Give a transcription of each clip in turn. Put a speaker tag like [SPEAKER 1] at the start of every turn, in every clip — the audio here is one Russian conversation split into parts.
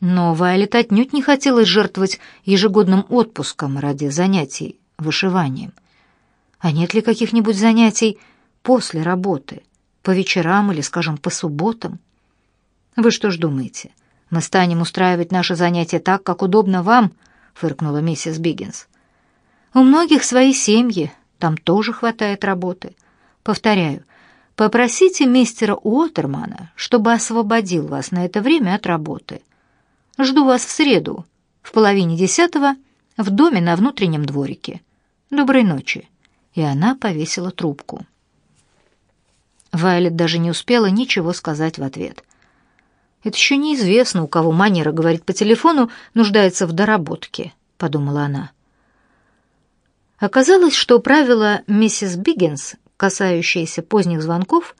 [SPEAKER 1] Но Вайлет отнюдь не хотелось жертвовать ежегодным отпуском ради занятий вышиванием. А нет ли каких-нибудь занятий после работы, по вечерам или, скажем, по субботам? Вы что ж думаете, мы станем устраивать наши занятия так, как удобно вам? фыркнула миссис Биггинс. У многих свои семьи, там тоже хватает работы. Повторяю, попросите мистера Уотермана, чтобы освободил вас на это время от работы. Жду вас в среду, в половине десятого, в доме на внутреннем дворике. Доброй ночи». И она повесила трубку. Вайлет даже не успела ничего сказать в ответ. «Это еще неизвестно, у кого манера говорить по телефону нуждается в доработке», — подумала она. Оказалось, что правила миссис Биггинс, касающиеся поздних звонков,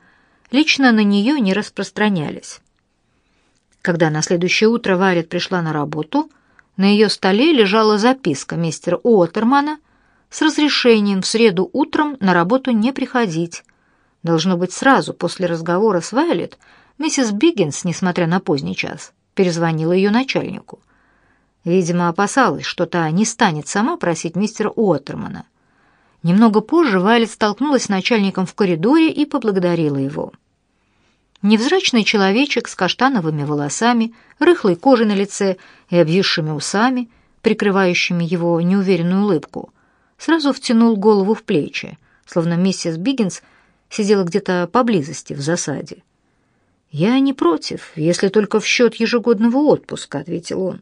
[SPEAKER 1] лично на нее не распространялись. Когда на следующее утро Вайлет пришла на работу, на ее столе лежала записка мистера Уоттермана с разрешением в среду утром на работу не приходить. Должно быть, сразу после разговора с Вайлет миссис Биггинс, несмотря на поздний час, перезвонила ее начальнику. Видимо, опасалась, что та не станет сама просить мистера Уоттермана. Немного позже Вайлет столкнулась с начальником в коридоре и поблагодарила его. Невзрачный человечек с каштановыми волосами, рыхлой кожей на лице и обвисшими усами, прикрывающими его неуверенную улыбку, сразу втянул голову в плечи, словно миссис Биггинс сидела где-то поблизости в засаде. «Я не против, если только в счет ежегодного отпуска», — ответил он.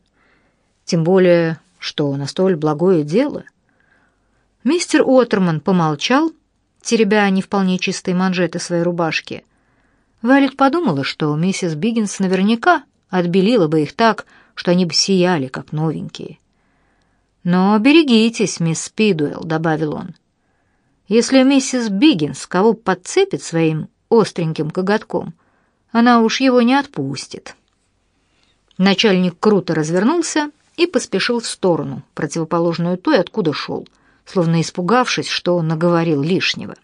[SPEAKER 1] «Тем более, что на столь благое дело». Мистер Уоттерман помолчал, теребя не вполне чистые манжеты своей рубашки — Вайлет подумала, что миссис Биггинс наверняка отбелила бы их так, что они бы сияли, как новенькие. «Но берегитесь, мисс Спидуэлл», — добавил он. «Если миссис Биггинс кого подцепит своим остреньким коготком, она уж его не отпустит». Начальник круто развернулся и поспешил в сторону, противоположную той, откуда шел, словно испугавшись, что наговорил лишнего.